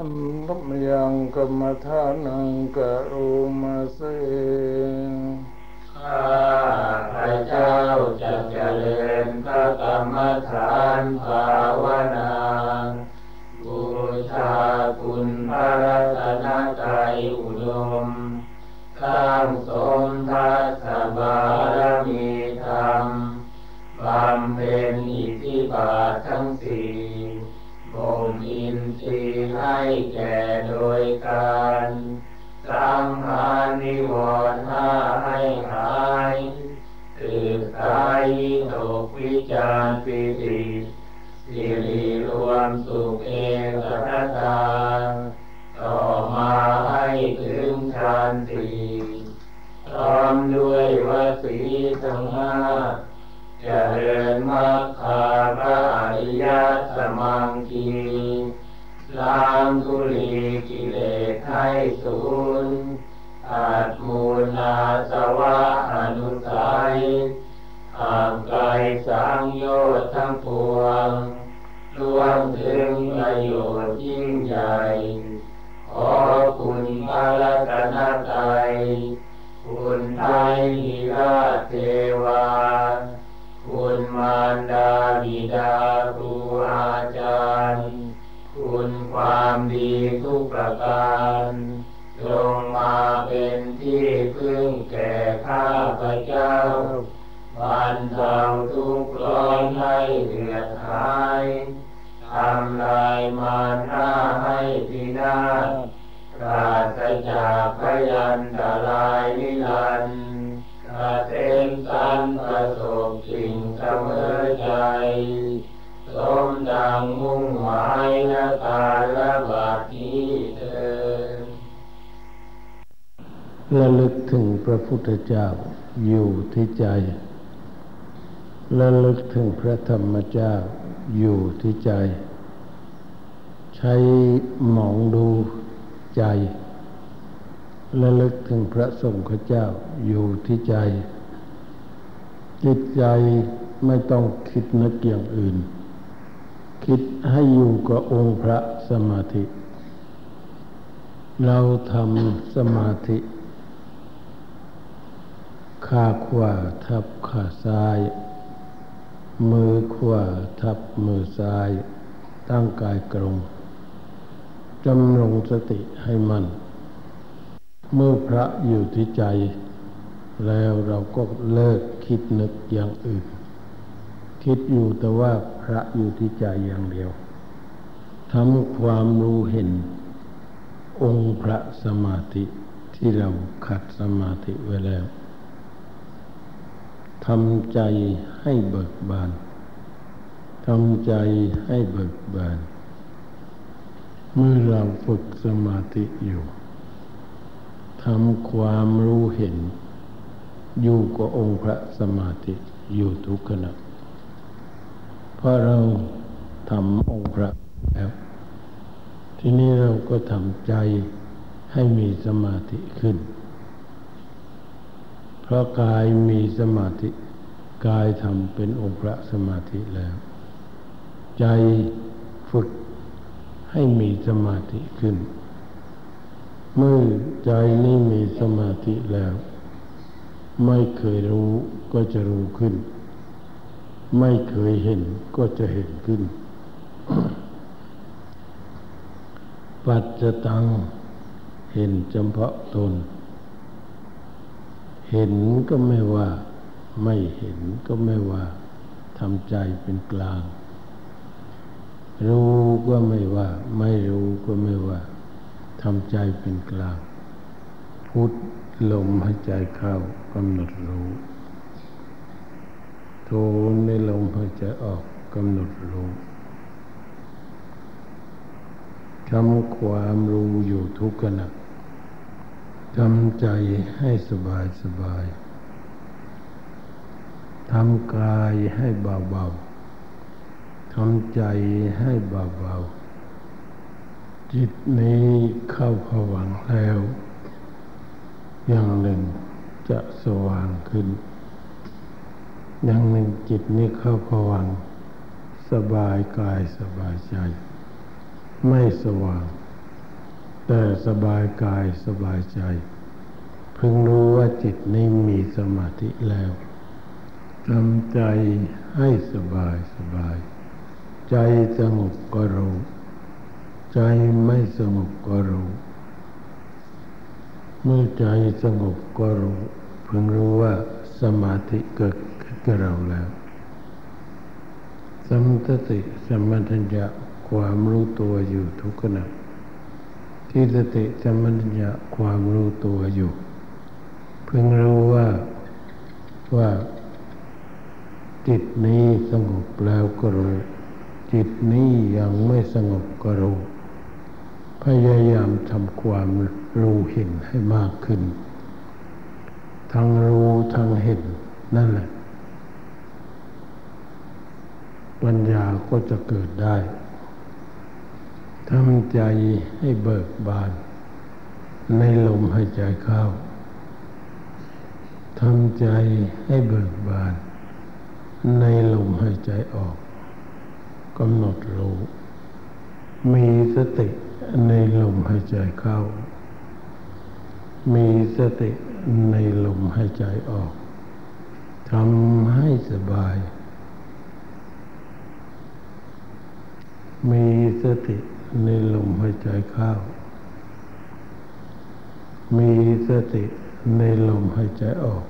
อัมรมยังกรรมฐานังกะรุมาเสข้าพระเจ้าจะเจริญพระกรรมฐานภาวนาบูชาคุณพระรัตนตรัยอุดมสร้างสมทัศบารมีธรรมบำเพ็ญอิทธิบาททั้งสี่ บ่มอินทรีย์ให้แก่โดยการสังหารนิวรณ์ห้าให้หายตื่นกายตกวิจารปิติสิริรวมสุขเอกคตาต่อมาให้ถึงฌานสี่พร้อมด้วยวสีทั้งห้า เจริญมรรคาพระอริยสมังคีล้างทุลีกิเลสให้สูญอาจมูลาสวะอนุสัยห่างไกลสังโยชน์ทั้งปวงรวมถึงประโยชน์ยิ่งใหญ่ขอคุณพระรัตนตรัยคุณไทยราชเทวา คุณมารดาบิดาครูอาจารย์ คุณความดีทุกประการลงมาเป็นที่พึ่งแก่ข้าพเจ้าบรรเทาทุกข์ร้อนให้เดือดหายทำลายมารหน้าให้พินาศปราศจากพยันตรายนิรันดร์ เต็มสันประสบสิ่งเสมอใจสมดังมุ่งหมายนากาละบาดนี้เถิดระลึกถึงพระพุทธเจ้าอยู่ที่ใจระลึกถึงพระธรรมเจ้าอยู่ที่ใจ ใช้มองดูใจ ระลึกถึงพระสงฆ์เจ้าอยู่ที่ใจ จิตใจไม่ต้องคิดนึกอย่างอื่น คิดให้อยู่กับองค์พระสมาธิ เราทำสมาธิขาขวาทับขาซ้าย มือขวาทับมือซ้าย ตั้งกายตรงจำลงสติให้มัน เมื่อพระอยู่ที่ใจ แล้วเราก็เลิกคิดนึกอย่างอื่น คิดอยู่แต่ว่าพระอยู่ที่ใจอย่างเดียวทำความรู้เห็น องค์พระสมาธิที่เราขัดสมาธิไว้แล้วทำใจให้เบิกบานทำใจให้เบิกบาน เมื่อเราฝึกสมาธิอยู่ ทำความรู้เห็น อยู่กับองค์พระสมาธิอยู่ทุกขณะเพราะเราทำองค์พระแล้วทีนี้เราก็ทำใจให้มีสมาธิขึ้น เพราะกายมีสมาธิ กายทำเป็นองค์พระสมาธิแล้ว ใจฝึกให้มีสมาธิขึ้น เมื่อใจนี้มีสมาธิแล้ว ไม่เคยรู้ก็จะรู้ขึ้น ไม่เคยเห็นก็จะเห็นขึ้น ปัจจตังเห็นจำเพาะตน เห็นก็ไม่ว่า ไม่เห็นก็ไม่ว่าทำใจเป็นกลาง รู้ก็ไม่ว่า ไม่รู้ก็ไม่ว่าำใจเป็นกลาง พุทลมหายใจเข้ากำหนดรู้โทในลมหายใจออกกำหนดรู้ทำความรู้อยู่ทุกขณะทำใจให้สบายสบายทำกายให้เบาๆทำใจให้เบาๆ จิตนี้เข้าผวังแล้ว อย่างหนึ่งจะสว่างขึ้น อย่างหนึ่งจิตนี้เข้าผวัง สบายกายสบายใจ ไม่สว่าง แต่สบายกายสบายใจ เพึงรู้ว่าจิตนี้มีสมาธิแล้วทำใจให้สบายสบาย ใจสงบก็รู้ ใจไม่สงบก็รู้เมื่อใจสงบก็รู้พึงรู้ว่าสมาธิเกิดขึ้นกับเราแล้วสมตติสมัญญะความรู้ตัวอยู่ทุกขณะที่สติสมัญญะความรู้ตัวอยู่ เพิ่งรู้ว่าว่าจิตนี้สงบแล้วก็รู้ จิตนี้ยังไม่สงบก็รู้ พยายามทำความรู้เห็นให้มากขึ้น ทั้งรู้ทั้งเห็นนั่นแหละ ปัญญาก็จะเกิดได้ทำใจให้เบิกบาน ในลมหายใจเข้าทำใจให้เบิกบาน ในลมหายใจออกกำหนดรู้มีสติ ในลมหายใจเข้า มีสติในลมหายใจออกทำให้สบาย มีสติในลมหายใจเข้า มีสติในลมหายใจออก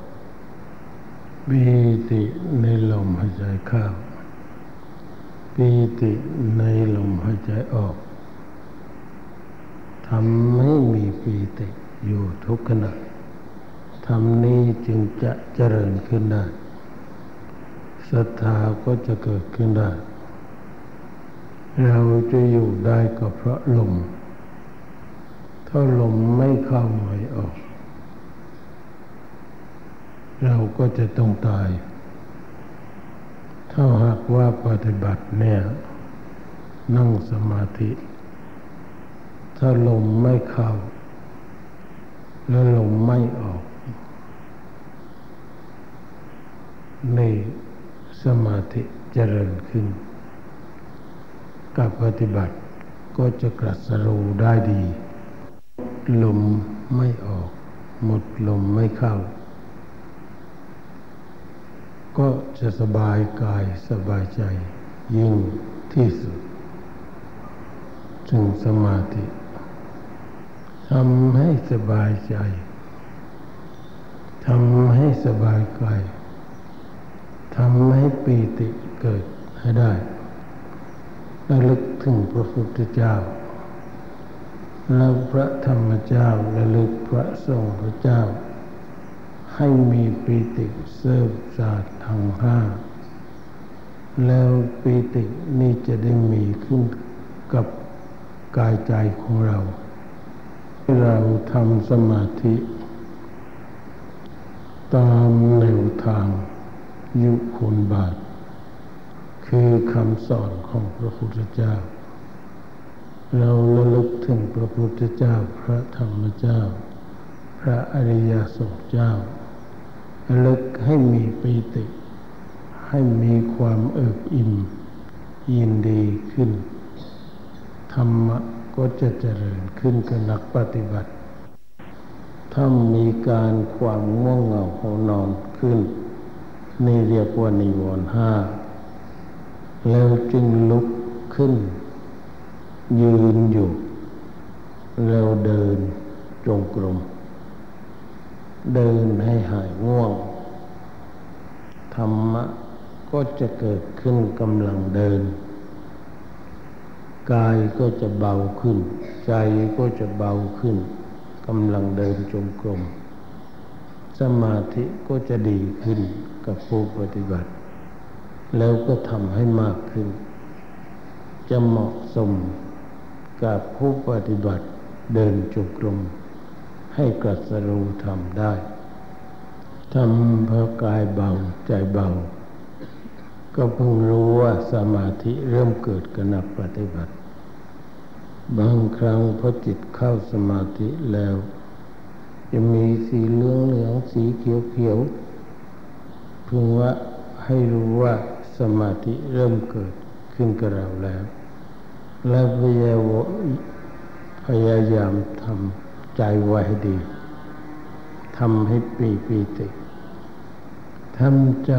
มีติในลมหายใจเข้า ปีติในลมหายใจออก ทำให้มีปีติอยู่ทุกขณะทำนี้จึงจะเจริญขึ้นได้ศรัทธาก็จะเกิดขึ้นได้ เราจะอยู่ได้ก็เพราะลม ถ้าลมไม่เข้าไม่ออก เราก็จะต้องตาย ถ้าหากว่าปฏิบัติเนี่ย นั่งสมาธิ ถ้าลมไม่เข้า แล้วลมไม่ออก นี่สมาธิเจริญขึ้นกับปฏิบัติก็จะกรัสรู้ได้ดี ลมไม่ออก หมดลมไม่เข้า ก็จะสบายกายสบายใจยิ่งที่สุด จึงสมาธิ ทำให้สบายใจทำให้สบายกายทำให้ปีติเกิดให้ได้ระลึกถึงพระพุทธเจ้า แล้วพระธรรมเจ้าระลึกพระสงฆ์พระเจ้า ให้มีปีติเสริมศาสตร์ทางห้าแล้วปีตินี้จะได้มีขึ้นกับกายใจของเรา เราทำสมาธิ ตามแนวทางยุคุณบาท คือคำสอนของพระพุทธเจ้า เราระลึกถึงพระพุทธเจ้า พระธรรมเจ้า พระอริยสงฆ์เจ้าระลึกให้มีปีติ ให้มีความเอิบอิ่มยินดีขึ้น ธรรมะ ก็จะเจริญขึ้นกับนักปฏิบัติ ถ้ามีการความง่วงเหงาหานอนขึ้น นี่เรียกว่านิวรณ์ห้าแล้วจึงลุกขึ้น ยืนอยู่ แล้วเดินจงกรมเดินให้หายง่วง ธรรมะก็จะเกิดขึ้นกำลังเดิน กายก็จะเบาขึ้น ใจก็จะเบาขึ้นกำลังเดินจงกรมสมาธิก็จะดีขึ้นกับผู้ปฏิบัติ แล้วก็ทำให้มากขึ้น จะเหมาะสมกับผู้ปฏิบัติเดินจุกรมให้กรัสรู้ทำได้ทำเพราะกายเบาใจเบา ก็เพิ่งรู้ว่าสมาธิเริ่มเกิดกับนักปฏิบัติ บางครั้งพอจิตเข้าสมาธิแล้ว จะมีสีเหลืองเหลืองสีเขียวเขียวพื่อว่าให้รู้ว่าสมาธิเริ่มเกิดขึ้นกับเราแล้ว และพยายพยายามทำใจไว้ดีทำให้ปีปีติทำใจ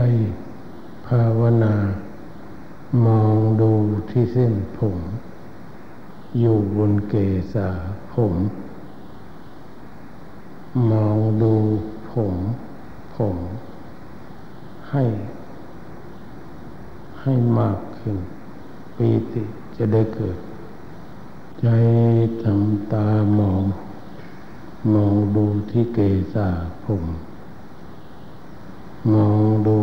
ภาวนา มองดูที่เส้นผม อยู่บนเกศาผม มองดูผม ผม ให้ ให้มากขึ้นปีติจะได้เกิด ใจทำตามอง มองดูที่เกศาผม มองดู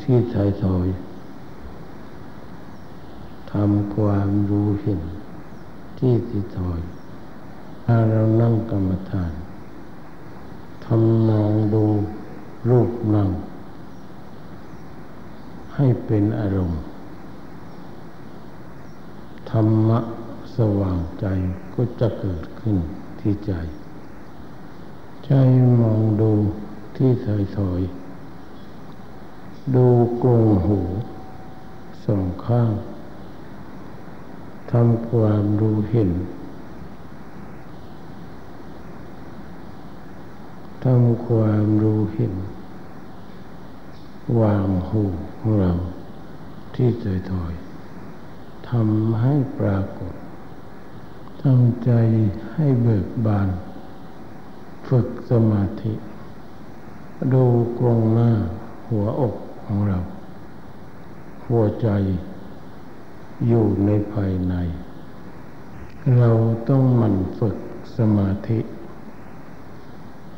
ที่ชายถอยทำความรู้เห็น ที่ที่ถอยถ้าเรานั่งกรรมฐานทำมองดูรูปนั่ง ให้เป็นอารมณ์ ธรรมะสว่างใจก็จะเกิดขึ้นที่ใจ ใจมองดูที่ถอยถอยดูกรงหูสองข้าง ทำความรู้เห็นทำความรู้เห็น วางหูของเราที่ถอยๆทำให้ปรากฏตั้งใจให้เบิกบาน ฝึกสมาธิ ดูกรงหน้าหัวอกของเรา หัวใจ อยู่ในภายใน เราต้องหมั่นฝึกสมาธิ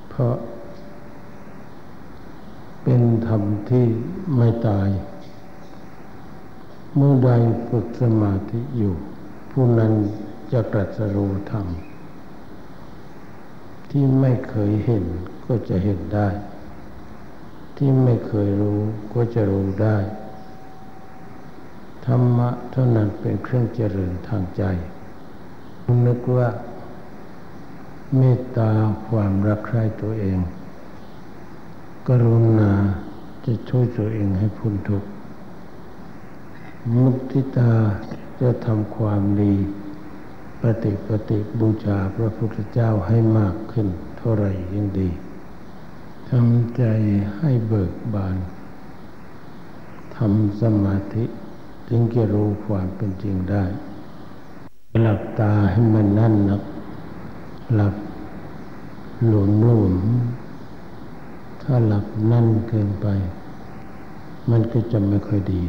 เพราะ เป็นธรรมที่ไม่ตาย เมื่อใดฝึกสมาธิอยู่ ผู้นั้นจะตรัสรู้ธรรมที่ไม่เคยเห็นก็จะเห็นได้ ที่ไม่เคยรู้ก็จะรู้ได้ ธรรมะเท่านั้นเป็นเครื่องเจริญทางใจนึกว่าเมตตาความรักใคร่ตัวเอง กรุณาจะช่วยตัวเองให้พ้นทุกข์มุติตาจะทำความดีปฏิปฏิบูชาพระพุทธเจ้าให้มากขึ้นเท่าไรยิ่งดีทำใจให้เบิกบานทำสมาธิ จึงจะรู้ความเป็นจริงได้ หลับตาให้มันนั่นนะหลับหลุนหลุนถ้าหลับนั่นเกินไป มันก็จะไม่ค่อยดี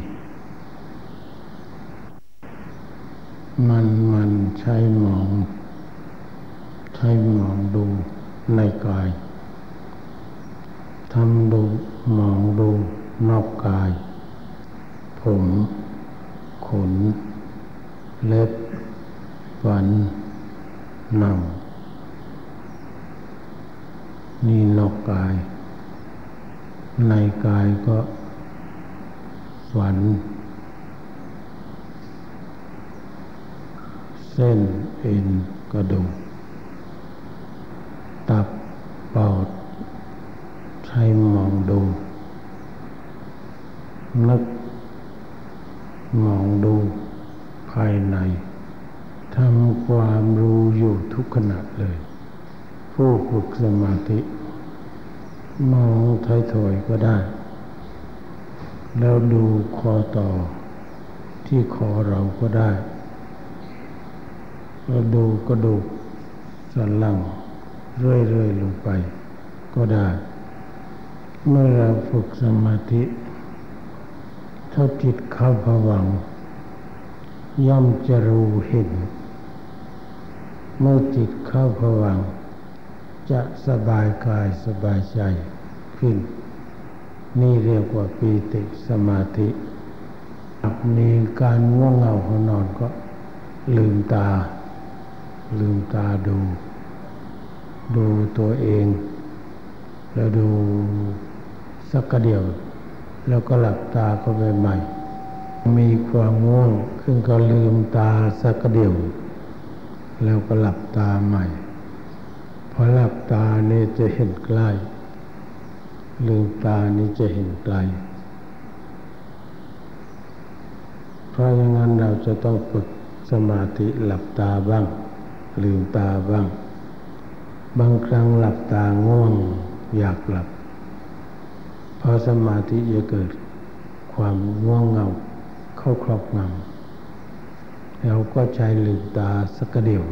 มันมันใช้มอง ใช้มองดูในกายทำดูมองดูนอกกาย ผม ขน เล็บ ฟัน หนัง นี่นอกกาย ในกายก็ฝัน เส้นเอ็นกระดูกตับปอดใช้มองดูนึกมองดูภายในทำความรู้อยู่ทุกขณะเลย ผู้ฝึาธิมองถอยถอยก็ได้ แล้วดูคอต่อที่คอเราก็ได้แล้วดูกระดูกสันหลังเรื่อยๆลงไปก็ได้ เมื่อเราฝึกสมาธิ ถ้าจิตเข้าผวัง ย่อมจะรู้เห็น เมื่อจิตเข้าผวัง จะสบายกายสบายใจขึ้น นี่เรียกว่าปีติสมาธิมีการง่วงเหงาหอนอนก็ลืมตา ลืมตาดู ดูตัวเอง แล้วดูสักกระเดียว แล้วก็หลับตาก็ไปใหม่ มีความง่วงขึ้นก็ลืมตาสักกะเดียว แล้วก็หลับตาใหม่ พอหลับตานี่จะเห็นใกล้ ลืมตานี่จะเห็นไกล เพราะอย่างนั้นเราจะต้องฝึกสมาธิหลับตาบ้าง ลืมตาบ้าง บางครั้งหลับตาง่วงอยากหลับพอสมาธิจะเกิดความง่วงเงาเข้าครอบงำเราก็ใช้ลืมตาสักเดียว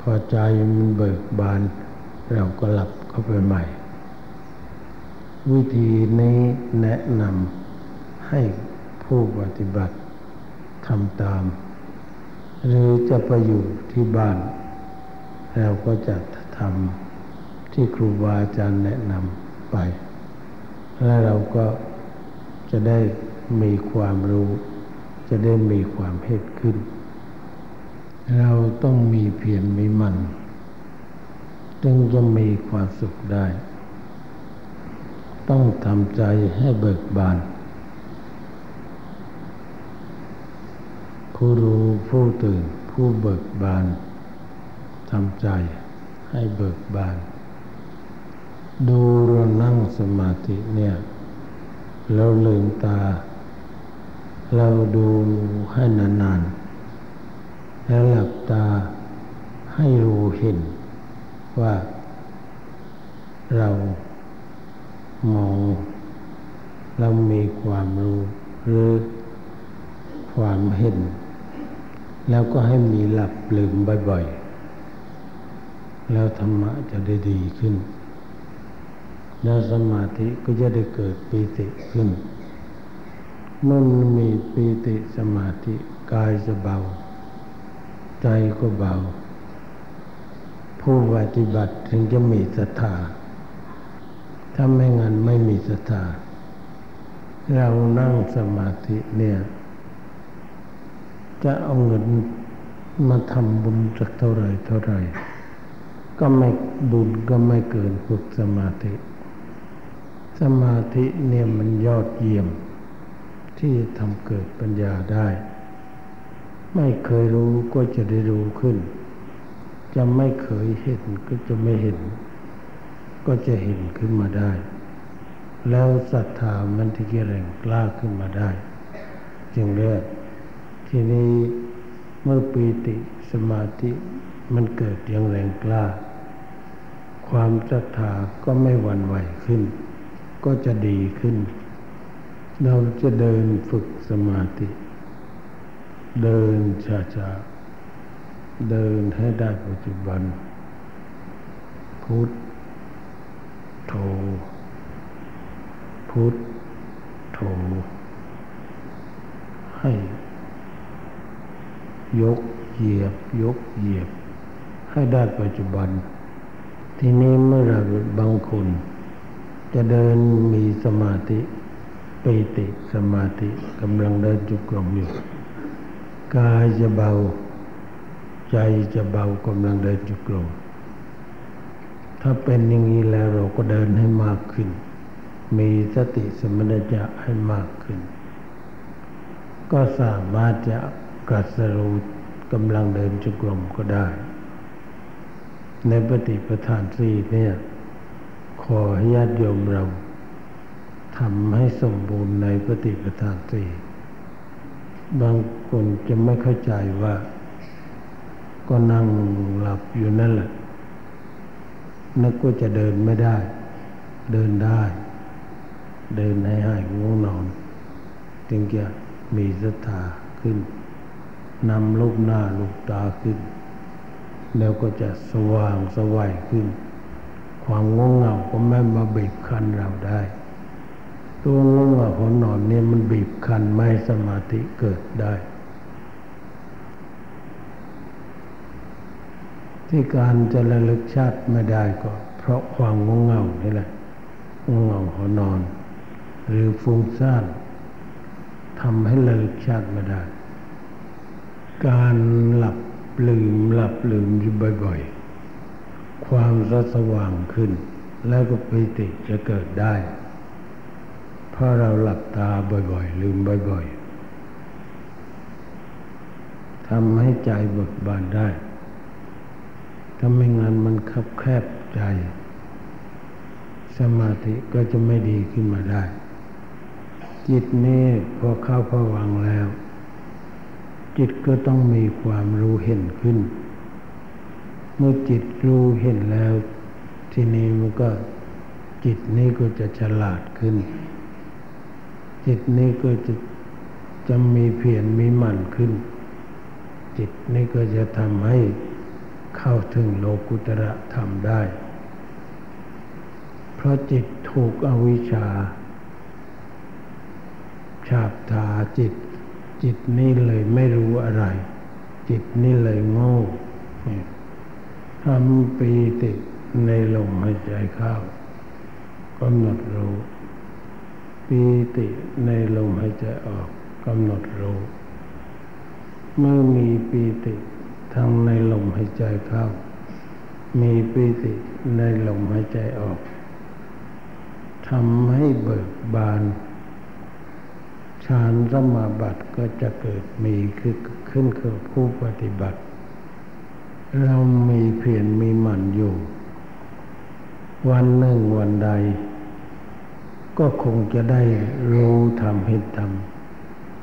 พอใจมันเบิกบาน เราก็หลับเข้าไปใหม่ วิธีนี้แนะนำให้ผู้ปฏิบัติทำตาม หรือจะไปอยู่ที่บ้าน เราก็จะทำที่ครูบาอาจารย์แนะนำไป และเราก็จะได้มีความรู้ จะได้มีความเห็นขึ้น เราต้องมีเพียรมีมันจึงจะมีความสุขได้ ต้องทำใจให้เบิกบาน ผู้รู้ผู้ตื่นผู้เบิกบานทำใจให้เบิกบาน ดูเรานั่งสมาธิเนี่ย เราลืมตา เราดูให้นานๆ แล้วหลับตาให้รู้เห็นว่าเรามองเรามีความรู้หรือความเห็น แล้วก็ให้มีหลับลืมบ่อยๆ แล้วธรรมะจะได้ดีขึ้น แล้วสมาธิก็จะได้เกิดปีติขึ้น เมื่อมีปีติสมาธิกายจะเบา ใจก็เบา ผู้ปฏิบัติถึงจะมีศรัทธาถ้าไม่งั้นไม่มีศรัทธาเรานั่งสมาธิเนี่ย จะเอาเงินมาทำบุญสักเท่าไรเท่าไรก็ไม่บุญก็ไม่เกินฝึกสมาธิ สมาธิเนี่ยมันยอดเยี่ยมที่ทำเกิดปัญญาได้ ไม่เคยรู้ก็จะได้รู้ขึ้น จะไม่เคยเห็นก็จะไม่เห็น ก็จะเห็นขึ้นมาได้ แล้วศรัทธามันที่แรงกล้าขึ้นมาได้ จึงเรียกทีนี้เมื่อปีติสมาธิมันเกิดอย่างแรงกล้า ความศรัทธาก็ไม่หวั่นไหวขึ้น ก็จะดีขึ้น เราจะเดินฝึกสมาธิ เดินช้าๆ เดินให้ได้ปัจจุบัน พุทโธพุทโธให้ ยกเหยียบ ยกเหยียบ ให้ได้ปัจจุบัน ทีนี้เมื่อเราบางคน จะเดินมีสมาธิปิติสมาธิกำลังเดินจุกลมอยู่ กายจะเบา ใจจะเบากำลังเดินจุกลมถ้าเป็นอย่างนี้แล้วเราก็เดินให้มากขึ้น มีสติสมัญญะให้มากขึ้น ก็สามารถจะกรัสรู้กำลังเดินจุกลมก็ได้ ในปฏิปทานสี่เนี่ย ขอให้ญาติโยมเราทำให้สมบูรณ์ในปฏิปทานสี่บาง คนจะไม่เข้าใจว่า ก็นั่งหลับอยู่นั่นแหละนึกว่าจะเดินไม่ได้ เดินได้ เดินให้หายง่วงนอน จึงจะมีศรัทธาขึ้นนำลูกหน้าลูกตาขึ้น แล้วก็จะสว่างสวัยขึ้น ความง่วงเหงาก็ไม่มาบีบคั้นเราได้ ตัวง่วงเหงาของนอนเนี่ยมันบีบคั้นไม่สมาธิเกิดได้ ที่การจะระลึกชาติไม่ได้ก็เพราะความงงเงานี่แหละงงเงาขอนอน หรือฟุ้งซ่านทำให้ระลึกชาติไม่ได้ การหลับลืมหลับลืมอยู่บ่อยๆ ความรสว่างขึ้น แล้วก็ปิติจะเกิดได้ เพราะเราหลับตาบ่อยๆ ลืมบ่อยๆทำให้ใจเบิกบานได้ ถ้าไม่งั้นมันคับแคบใจ สมาธิก็จะไม่ดีขึ้นมาได้ จิตนี้พอเข้าพวังแล้ว จิตก็ต้องมีความรู้เห็นขึ้น เมื่อจิตรู้เห็นแล้ว ทีนี้มันก็จิตนี้ก็จะฉลาดขึ้น จิตนี้ก็จะจะมีเพียรมีหมั่นขึ้น จิตนี้ก็จะทำให้ เข้าถึงโลกุตระธรรมได้ เพราะจิตถูกอวิชชา ฉาบทาจิต จิตนี่เลยไม่รู้อะไร จิตนี่เลยโง่ทำปีติในลมหายใจเข้ากำหนดรู้ปีติในลมหายใจออกกำหนดรู้เมื่อมีปีติ ทั้งในลมหายใจเข้า มีปีติในลมหายใจออกทำให้เบิกบานฌานสมาบัติก็จะเกิดมีคือขึ้นกับผู้ปฏิบัติ เรามีเพียรมีหมั่นอยู่ วันหนึ่งวันใด ก็คงจะได้รู้ทำเหตุธรรม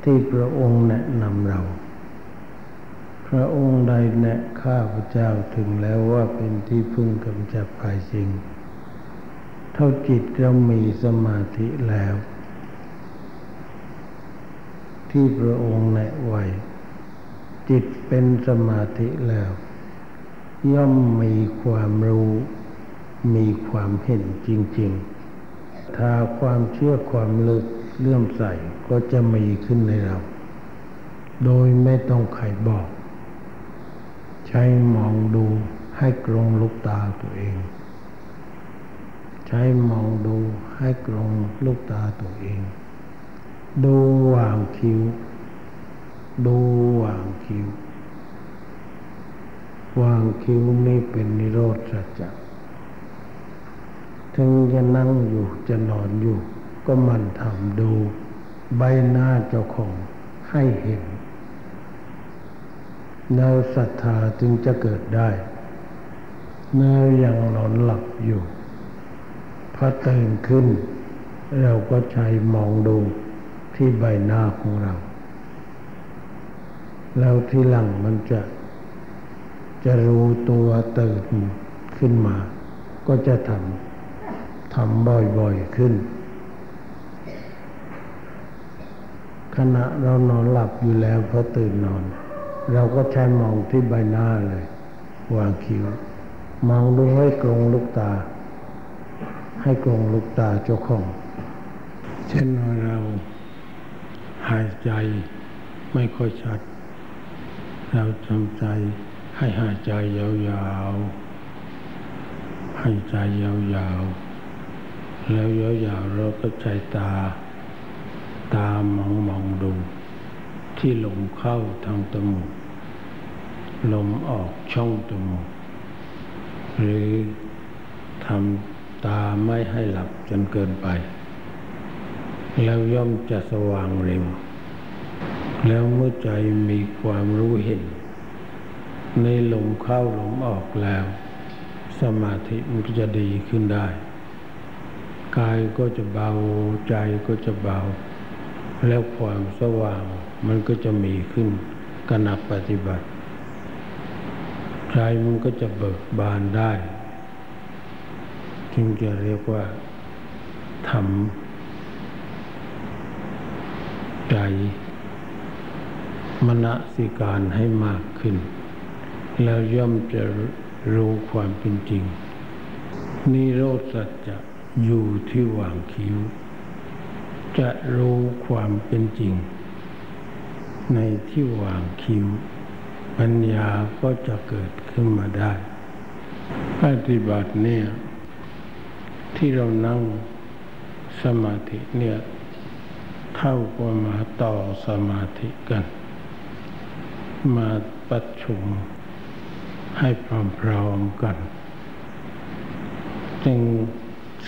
ที่พระองค์แนะนำเรา พระองค์ใดแนะข้าพเจ้าถึงแล้วว่าเป็นที่พึ่งกำจัดภัยจริงเท่าจิตเรามีสมาธิแล้ว ที่พระองค์แนะไว้จิตเป็นสมาธิแล้ว ย่อมมีความรู้ มีความเห็นจริง ๆ ถ้าความเชื่อความลึกเลื่อมใสก็จะมีขึ้นในเรา โดยไม่ต้องใครบอก ใช้มองดูให้กรงลูกตาตัวเอง ใช้มองดูให้กรงลูกตาตัวเอง ดูวางคิ้ว ดูวางคิ้ว วางคิ้วนี่เป็นนิโรธสัจจะถึงจะนั่งอยู่จะนอนอยู่ ก็มันทำดู ใบหน้าเจ้าของให้เห็น แล้วศรัทธาจึงจะเกิดได้เมื่อยังนอนหลับอยู่พอตื่นขึ้น เราก็ใช้มองดูที่ใบหน้าของเรา แล้วที่หลังมันจะจะรู้ตัวตื่นขึ้นมา ก็จะทำทำบ่อยๆขึ้น ขณะเรานอนหลับอยู่แล้วพอตื่นนอน เราก็ใช้มองที่ใบหน้าเลย วางคิ้วมองดูให้กรงลูกตา ให้กรงลูกตาเจ้าของ เช่นเราหายใจไม่ค่อยชัด เราทำใจให้หายใจยาวๆให้ใจยาวๆ แล้วยาวๆเราก็ใจตา ตามองมองดู ที่ลมเข้าทางตมูก ลมออกช่องตมูกหรือทำตาไม่ให้หลับจนเกินไป แล้วย่อมจะสว่างเร็ว แล้วเมื่อใจมีความรู้เห็น ในลมเข้าลมออกแล้ว สมาธิมันก็จะดีขึ้นได้ กายก็จะเบาใจก็จะเบา แล้วความสว่างมันก็จะมีขึ้นกนักปฏิบัติ ใจมันก็จะเบิกบานได้ จึงจะเรียกว่าทำใจมณสิการให้มากขึ้น แล้วย่อมจะรู้ความเป็นจริง นิโรธสัจจะอยู่ที่หว่างคิ้ว จะรู้ความเป็นจริง ในที่หว่างคิ้ว ปัญญาก็จะเกิดขึ้นมาได้ปฏิบัติเนี่ย ที่เรานั่งสมาธิเนี่ยเท่ากับมาต่อสมาธิกัน มาประชุมให้พร้อมๆกัน จึง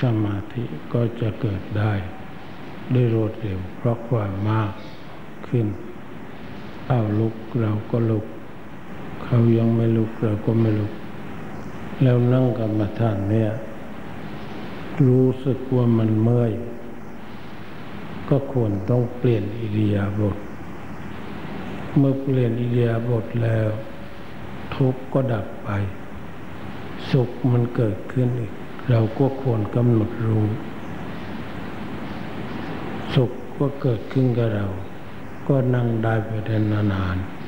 สมาธิก็จะเกิดได้ด้วยรวดเร็วเพราะความมากขึ้นเอาลุกเราก็ลุก เขายังไม่ลุกเราก็ไม่ลุก แล้วนั่งกรรมฐานเนี่ย รู้สึกว่ามันเมื่อย ก็ควรต้องเปลี่ยนอิริยาบถเมื่อเปลี่ยนอิริยาบถแล้ว ทุกข์ก็ดับไป สุขมันเกิดขึ้นอีก เราก็ควรกำหนดรู้ สุขก็เกิดขึ้นกับเรา ก็นั่งได้ไปนานๆ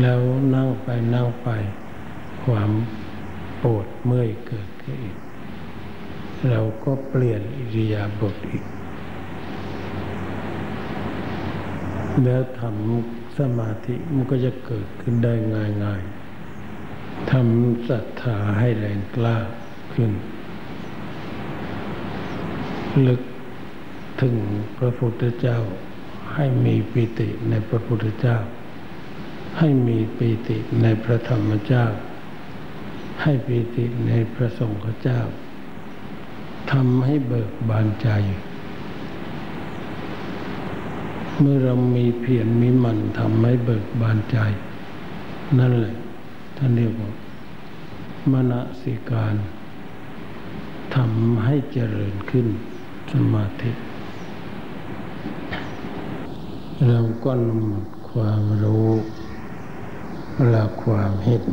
แล้วนั่งไปนั่งไป ความปวดเมื่อยเกิดขึ้นอีก เราก็เปลี่ยนอิริยาบถอีก แล้วทำสมาธิมันก็จะเกิดขึ้นได้ง่ายๆทำศรัทธาให้แรงกล้าขึ้น ลึกถึงพระพุทธเจ้าให้มีปิติในพระพุทธเจ้า ให้มีปิติในพระธรรมเจ้า ให้ปิติในพระสงฆ์เจ้าทำให้เบิกบานใจ เมื่อเรามีเพียรมีมันทำให้เบิกบานใจ นั่นแหละท่านเรียกว่ามณสิการทำให้เจริญขึ้นสมาธิ เราก็นำความรู้ ละความเห็น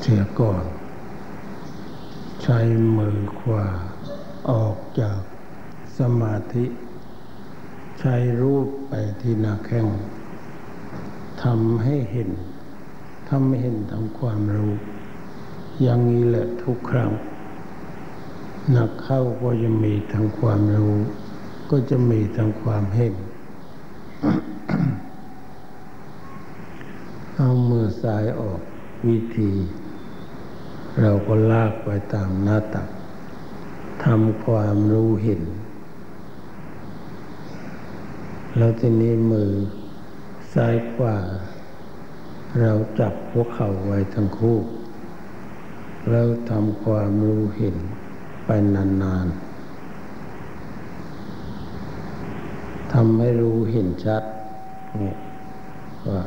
เสียก่อน ใช้มือขวาออกจากสมาธิ ใช้รูปไปที่หน้าแข้งทำให้เห็นทำให้เห็นทำความรู้ อย่างนี้แหละทุกครั้งหนักเข้าก็จะมีทั้งความรู้ ก็จะมีทั้งความเห็น เอามือซ้ายออกวิธี เราก็ลากไปตามหน้าตักทำความรู้เห็น แล้วทีนี้มือซ้ายขวาเราจับพวกเขาไว้ทั้งคู่ แล้วทำความรู้เห็นไปนานๆทำให้รู้เห็นชัดเนี่ยว่า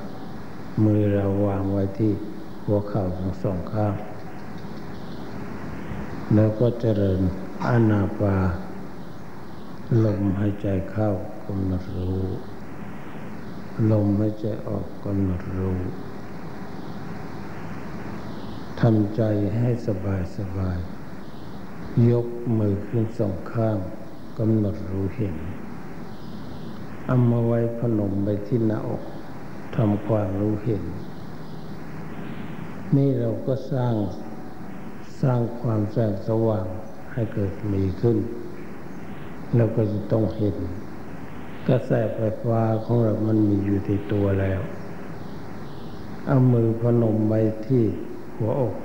มือเราวางไว้ที่หัวเข่าทั้งสองข้าง แล้วก็เจริญอานาปาลมหายใจเข้ากำหนดรู้ ลมหายใจออกกำหนดรู้ทำใจให้สบายสบาย ยกมือขึ้นสองข้างกำหนดรู้เห็นเอามาไว้พนมไปที่หน้าอก ทำความรู้เห็น นี่เราก็สร้างสร้างความแสงสว่างให้เกิดมีขึ้น เราก็จะต้องเห็น กระแสไฟฟ้าของเรามันมีอยู่ที่ตัวแล้ว เอามือพนมไว้ที่หัวอก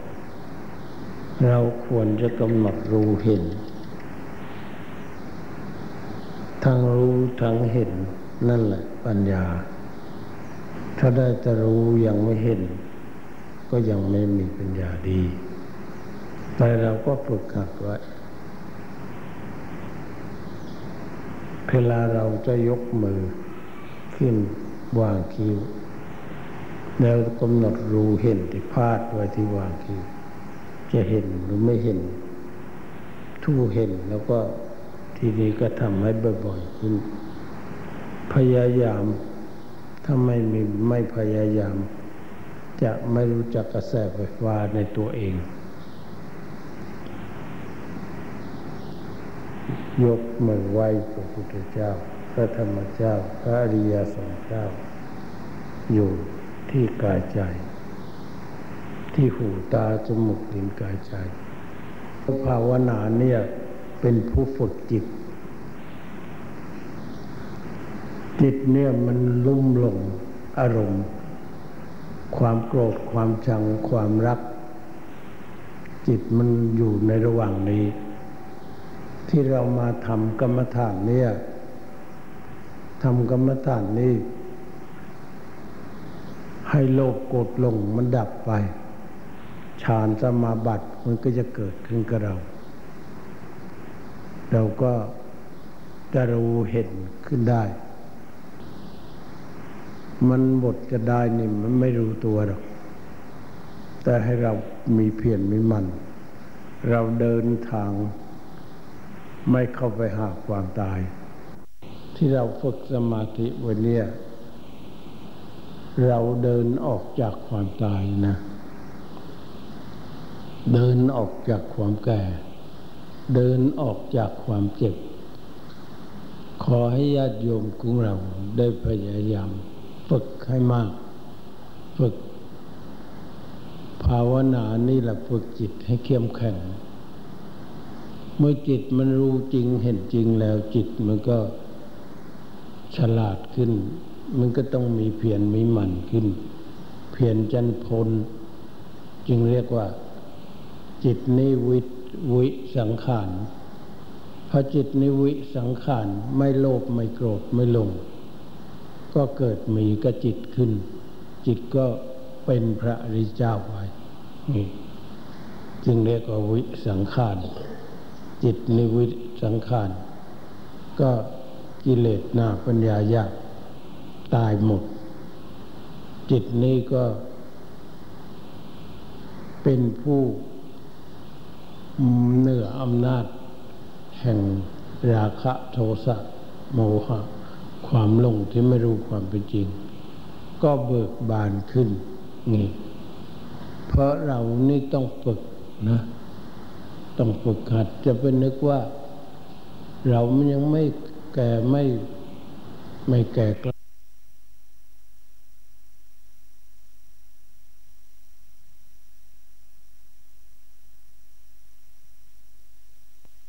เราควรจะกำหนดรู้เห็น ทั้งรู้ทั้งเห็นนั่นแหละปัญญา ถ้าได้จะรู้ยังไม่เห็น ก็ยังไม่มีปัญญาดีแต่เราก็ฝึกหัดไว้เวลาเราจะยกมือขึ้นวางคิ้วแล้วกำหนดรู้เห็นที่พาดไว้ที่วางคิ้วจะเห็นหรือไม่เห็น ทู่เห็นแล้วก็ทีนี้ก็ทำให้บ่อยๆขึ้นพยายาม ถ้าไม่มีไม่พยายาม จะไม่รู้จักกระแสไฟฟ้าในตัวเอง ยกมือไหว้พระพุทธเจ้า พระธรรมเจ้า พระอริยสงฆ์เจ้า อยู่ที่กายใจ ที่หูตาจมูกลิ้นกายใจภาวนาเนี่ยเป็นผู้ฝึกจิต จิตเนี่ยมันลุ่มหลงอารมณ์ ความโกรธความชังความรัก จิตมันอยู่ในระหว่างนี้ ที่เรามาทำกรรมฐานเนี่ยทำกรรมฐานนี้ให้โลภโกรธลงมันดับไปฌานสมาบัติมันก็จะเกิดขึ้นกับเรา เราก็จะรู้เห็นขึ้นได้ มันหมดจะได้นี่มันไม่รู้ตัวหรอก แต่ให้เรามีเพียรมีมัน เราเดินทาง ไม่เข้าไปหาความตาย ที่เราฝึกสมาธิวันนี้เราเดินออกจากความตายนะ เดินออกจากความแก่ เดินออกจากความเจ็บ ขอให้ญาติโยมของเราได้พยายาม ฝึกให้มาก ฝึก ภาวนานี่แหละฝึกจิตให้เข้มแข็ง เมื่อจิตมันรู้จริงเห็นจริงแล้วจิตมันก็ฉลาดขึ้น มันก็ต้องมีเพียรมีหมั่นขึ้น เพียรจันพล จึงเรียกว่า จิตนิวิตวิสังขารพอจิตนิวิสังขารไม่โลภไม่โกรธไม่หลง ก็เกิดมีกระจิตขึ้น จิตก็เป็นพระริเจ้าไปนี่จึงเรียกว่าวิสังขารจิตนิวิสังขารก็กิเลสหน้าปัญญายากตายหมด จิตนี้ก็เป็นผู้เหนืออำนาจแห่งราคะโทสะโมหะ ความหลงที่ไม่รู้ความเป็นจริง ก็เบิกบานขึ้นนี่เพราะเรานี่ต้องฝึกนะ ต้องฝึกหัดจะเป็นนึกว่า เรามันยังไม่แก่ไม่ไม่แก่กล้า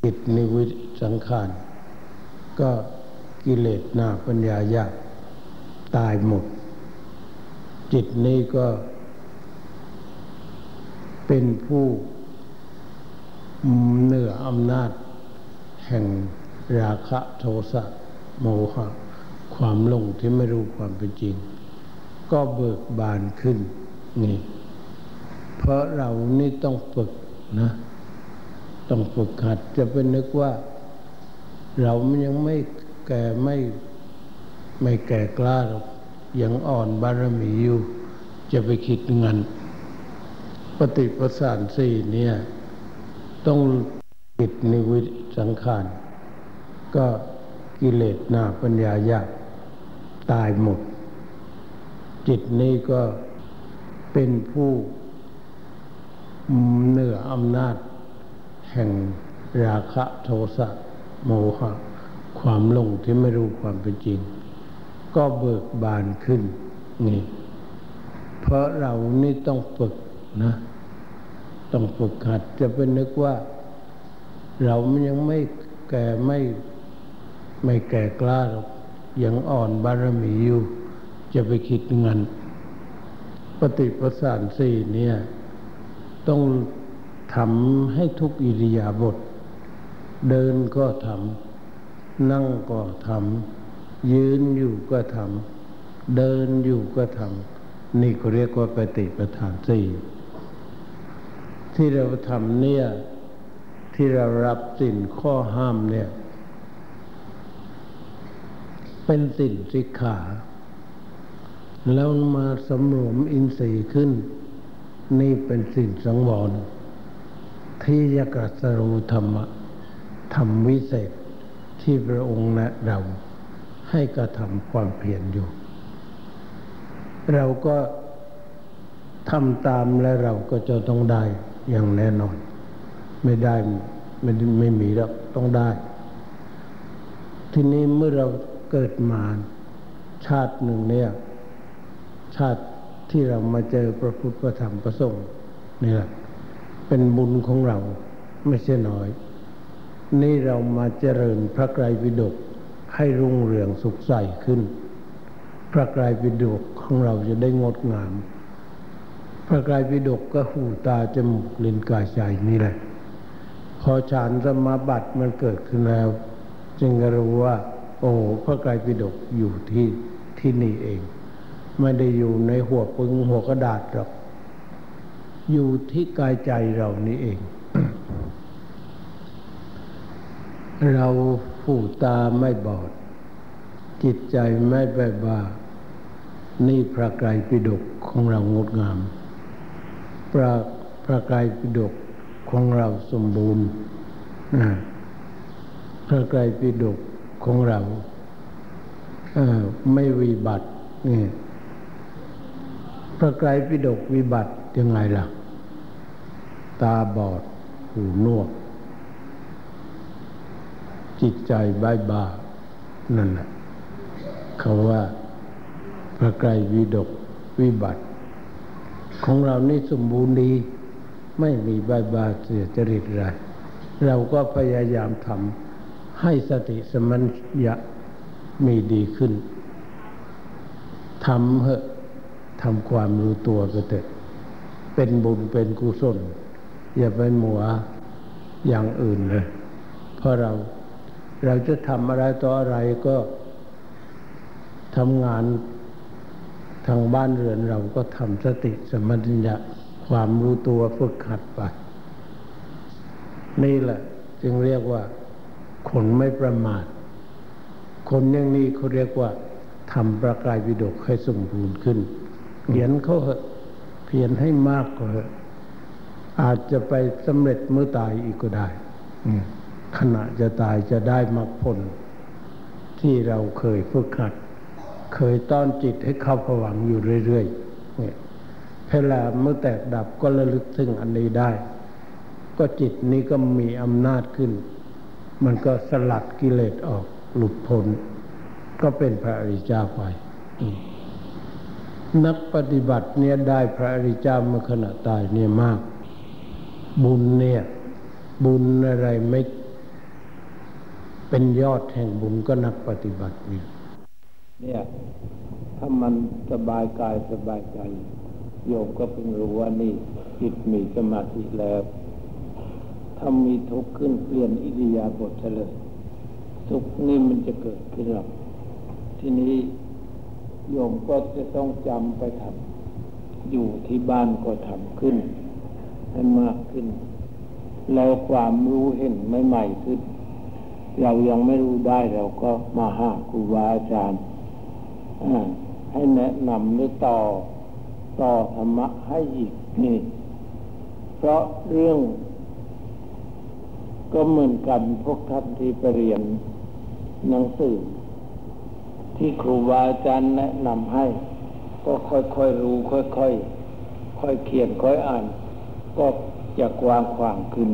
จิตนิวิสังขารก็ กิเลสหน้าปัญญายากตายหมด จิตนี้ก็เป็นผู้เหนืออำนาจ แห่งราคะโทสะโมหะ ความหลงที่ไม่รู้ความเป็นจริง ก็เบิกบานขึ้นนี่ เพราะเรานี่ต้องฝึกนะ ต้องฝึกหัดจะเป็นนึกว่า เรามันยังไม่ แก่ไม่ไม่แก่กล้าหรอกยังอ่อนบารมีอยู่ จะไปคิดงันปฏิปสานสี่เนี่ย ต้องจิตนิวิสังขาร ก็กิเลสหน้าปัญญายากตายหมด จิตนี้ก็เป็นผู้เหนืออำนาจ แห่งราคะโทสะโมหะ ความหลงที่ไม่รู้ความเป็นจริง ก็เบิกบานขึ้นนี่เพราะเรานี่ต้องฝึกนะ ต้องฝึกหัดจะเป็นนึกว่า เรามันยังไม่แก่ไม่ไม่แก่กล้าหรอกยังอ่อนบารมีอยู่ จะไปคิดเงันปฏิปสานสี่เนี่ย ต้องทำให้ทุกอิริยาบถเดินก็ทำ นั่งก็ทำยืนอยู่ก็ทำเดินอยู่ก็ทำนี่เขาเรียกว่าปฏิปทานสี่ที่เราทำเนี่ยที่เรารับสิ่งข้อห้ามเนี่ย เป็นสิ่งสิกขา แล้วมาสำรวมอินทรีย์ขึ้น นี่เป็นสิ่งสังวรที่จะกระสรูธรรมธรรมวิเศษ ที่พระองค์แนะเราให้กระทำความเพียรอยู่ เราก็ทำตามและเราก็จะต้องได้อย่างแน่นอน ไม่ได้ไม่ไม่มีแล้วต้องได้ ทีนี้เมื่อเราเกิดมาชาติหนึ่งเนี่ย ชาติที่เรามาเจอพระพุทธพระธรรมพระสงฆ์นี่แหละเป็นบุญของเราไม่ใช่น้อย นี่เรามาเจริญพระไตรปิฎกให้รุ่งเรืองสุขใสขึ้น พระไตรปิฎกของเราจะได้งดงาม พระไตรปิฎกก็หูตาจมูกลิ้นกายใจนี่แหละ พอฌานสมาบัติมันเกิดขึ้นแล้ว จึงรู้ว่า โอ้พระไตรปิฎกอยู่ที่ที่นี่เอง ไม่ได้อยู่ในหัวปึงหัวกระดาษหรอก อยู่ที่กายใจเรานี่เอง เราผู้ตาไม่บอด จิตใจไม่ใบบ้า นี่พระไตรปิฎกของเรางดงาม พระพระไตรปิฎกของเราสมบูรณ์พระไตรปิฎกของเราไม่วิบัตินี่พระไตรปิฎกวิบัติยังไงล่ะตตาบอดหูหนวก จิตใจบ้าบ้านั่นแหละคำว่าพระไกรวิดกวิบัติ ของเรานี่สมบูรณ์ดี ไม่มีบ้าบ้าเสียจริตไรเราก็พยายามทำให้สติสมัญญะมีดีขึ้นทำเหอะทำความรู้ตัวก็เถอะเป็นบุญเป็นกุศล อย่าไปหมัวอย่างอื่นเลยเพราะเรา เราจะทำอะไรต่ออะไรก็ทำงานทางบ้านเรือนเราก็ทำสติสมัญญะความรู้ตัวฝึกหัดไป นี่แหละจึงเรียกว่า คนไม่ประมาท คนอย่างนี้เขาเรียกว่าทำประกายวิดกให้สมบูรณ์ขึ้น เขียนเขาเหอะเพียนให้มากกว่าอาจจะไปสำเร็จเมื่อตายอีกก็ได้ ขณะจะตายจะได้มรรคผล ที่เราเคยฝึกหัด เคยต้อนจิตให้เข้าผวังอยู่เรื่อยๆเนี่ยเวลาเมื่อแตกดับก็ระลึกถึงอันนี้ได้ ก็จิตนี้ก็มีอำนาจขึ้น มันก็สลัดกิเลสออกหลุดพ้น ก็เป็นพระอริยเจ้าไปนักปฏิบัติเนี่ยได้พระอริยเจ้าเมื่อขณะตายเนี่ยมาก บุญเนี่ย บุญอะไรไม่ เป็นยอดแห่งบุญก็นักปฏิบัติเนี่ย เนี่ย ถ้ามันสบายกายสบายใจ โยมก็เพิ่งรู้ว่านี่จิตมีสมาธิแล้วถ้ามีทุกข์ขึ้นเปลี่ยนอิริยาบถเลยทุกข์นี่มันจะเกิดขึ้นหรอกทีนี้โยมก็จะต้องจำไปทำอยู่ที่บ้านก็ทำขึ้นให้มากขึ้น แล้วความรู้เห็นใหม่ๆขึ้น เรายังไม่รู้ได้เราก็มาหาครูบาอาจารย์ให้แนะนำหรือต่อต่อธรรมะให้อีกนี่ เพราะเรื่อง ก็เหมือนกันพวกท่านที่ไปเรียนหนังสือ ที่ครูบาอาจารย์แนะนำให้ ก็ค่อยๆรู้ ค่อยๆค่อยเขียนค่อยอ่าน ก็จะกว้างขวางขึ้น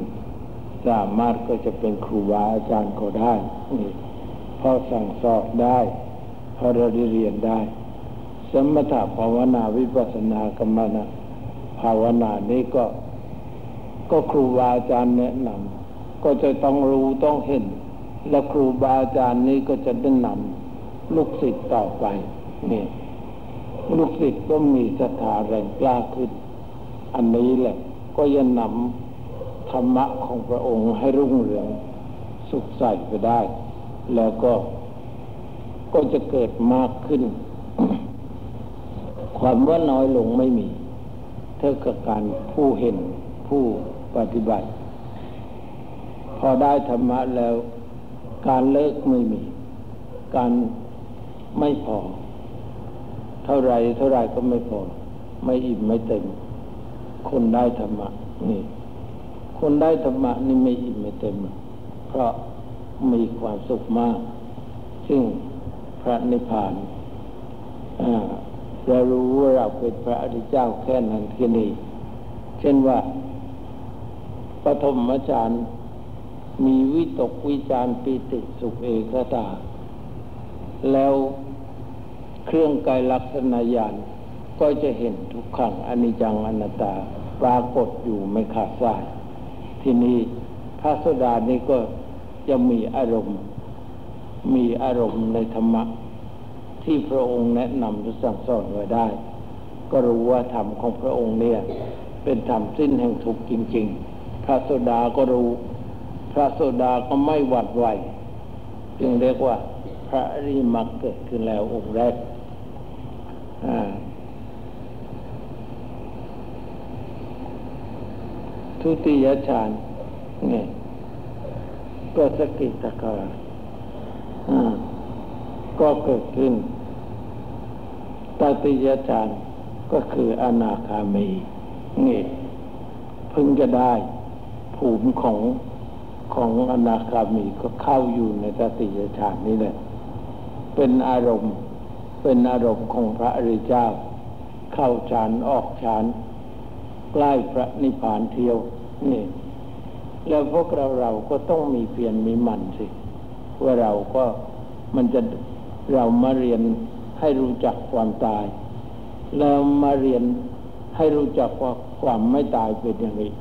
สามารถก็จะเป็นครูบาอาจารย์ก็ได้นี่พอสั่งสอบได้พอเราได้เรียนได้ สมถะภาวนาวิปัสสนากรรมนะภาวนานี้ก็ ก็ครูบาอาจารย์แนะนำก็จะต้องรู้ต้องเห็น และครูบาอาจารย์นี้ก็จะได้นำลูกศิษย์ต่อไปนี่ลูกศิษย์ก็มีศรัทธาแรงกล้าขึ้น อันนี้แหละ ก็ยังนำ ธรรมะของพระองค์ให้รุ่งเรืองสุขใสไปได้ แล้วก็ก็จะเกิดมากขึ้น ความว่าน้อยลงไม่มี เท่ากับการผู้เห็นผู้ปฏิบัติ พอได้ธรรมะแล้วการเลิกไม่มี การไม่พอ เท่าไรเท่าไรก็ไม่พอ ไม่อิ่มไม่เต็ม คนได้ธรรมะนี่ คนได้ธรรมะนี่ไม่อิ่มไม่เต็ม เพราะมีความสุขมาก ซึ่งพระนิพพานเรารู้ว่าเราเป็นพระอริยเจ้าแค่นั้นแค่นี้เช่นว่าปฐมอาจารย์มีวิตกวิจารปีติสุขเอกตา แล้วเครื่องกายลักษณะญาณก็จะเห็นทุกขังอนิจจังอนัตตาปรากฏอยู่ไม่ขาดสาย ที่นี้พระสดานี้ก็จะมีอารมณ์ มีอารมณ์ในธรรมะ ที่พระองค์แนะนำหรือสั่งสอนไว้ได้ ก็รู้ว่าธรรมของพระองค์เนี่ย เป็นธรรมสิ้นแห่งทุกข์จริง ๆ พระสดาก็รู้ พระสดาก็ไม่หวั่นไหวจึงเรียกว่าพระริมักเกิดขึ้นแล้วองค์แรก ทุติยฌานเนี่ยก็สกิตะกาก็เกิดขึ้นตติยฌานก็คืออนาคามีนี่พึงจะได้ภูมิของของอนาคามีก็เข้าอยู่ในตติยฌานนี่แหละเป็นอารมณ์ เป็นอารมณ์ของพระอริยเจ้า เข้าฌานออกฌาน ใกล้พระนิพพานเที่ยวนี่แล้วพวกเราเราก็ต้องมีเพียรมีมันสิ ว่าเราก็มันจะเรามาเรียนให้รู้จักความตาย แล้วมาเรียนให้รู้จักว่าความไม่ตายเป็นอย่างนี้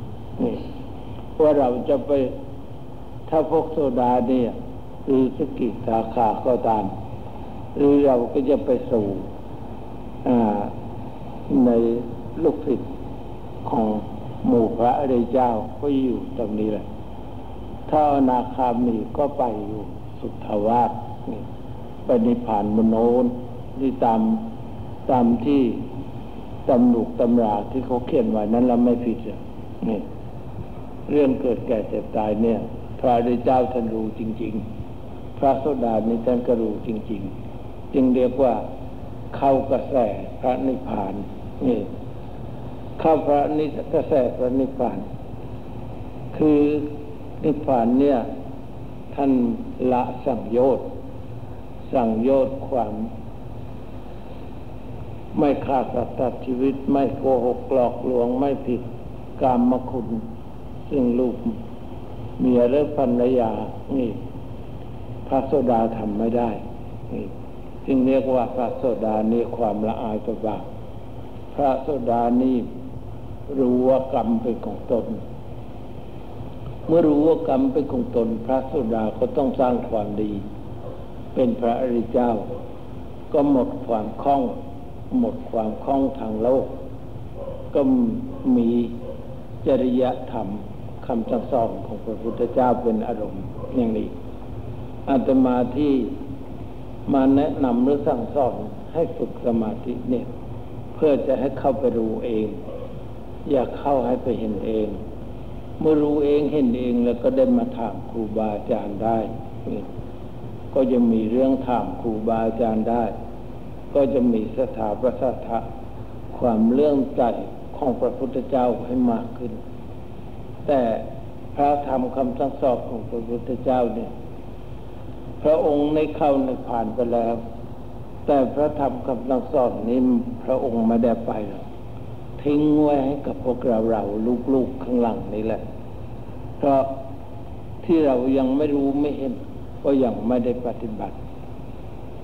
นี่ว่าเราจะไปถ้าพวกโซดาเนี่ยหรือสกิสาขาก็ตาม หรือเราก็จะไปสู่ในลูกศิษย์ หมู่พระอริยเจ้าก็อยู่ตรงนี้แหละถ้าอนาคามีก็ไปอยู่สุทธาวาสนี่ไปนิพพานมโนนนี่ตามตามที่ตำลุกตำราที่เขาเขียนไว้นั้นเราไม่ผิดอะนี่เรื่องเกิดแก่เจ็บตายเนี่ย พระอริยเจ้าท่านรู้จริง ๆ พระโสดานี่ท่านก็รู้จริง ๆ จึงเรียกว่าเข้ากระแสพระนิพพานนี่ เข้าพระนิกระแสพระนิพพาน คือนิพพานเนี่ย ท่านละสังโยชน์สังโยชน์ความไม่ฆ่าสัตว์ตัดชีวิตไม่โกหกหลอกลวงไม่ผิดกรรมคุณ ซึ่งลูกเมียหรือภรรยานี่พระโสดาทำไม่ได้นี่จึงเรียกว่าพระโสดานี่ความละอายต่อบาปพระโสดานี่ รู้ว่ากรรมเป็นของตน เมื่อรู้ว่ากรรมเป็นของตน พระโสดาก็ต้องสร้างความดี เป็นพระอริยเจ้า ก็หมดความคล่อง หมดความคล่องทางโลก ก็มีจริยธรรมคำสั่งสอนของพระพุทธเจ้าเป็นอารมณ์อย่างนี้อาตมาที่มาแนะนำหรือสั่งสอนให้ฝึกสมาธิเนี่ย เพื่อจะให้เข้าไปรู้เอง อย่าเข้าให้ไปเห็นเอง เมื่อรู้เองเห็นเองแล้วก็ได้มาถามครูบาอาจารย์ได้ ก็จะมีเรื่องถามครูบาอาจารย์ได้ ก็จะมีสถาประสัทธะความเรื่องใจของพระพุทธเจ้าให้มากขึ้น แต่พระธรรมคำสั่งสอนของพระพุทธเจ้าเนี่ย พระองค์ในเข้าในผ่านไปแล้ว แต่พระธรรมคำสั่งสอนนี้พระองค์ไม่ได้ไปหรอก ทิ้งไว้ให้กับพวกเราเราลูกๆข้างหลังนี่แหละ เพราะที่เรายังไม่รู้ไม่เห็นก็ยังไม่ได้ปฏิบัติ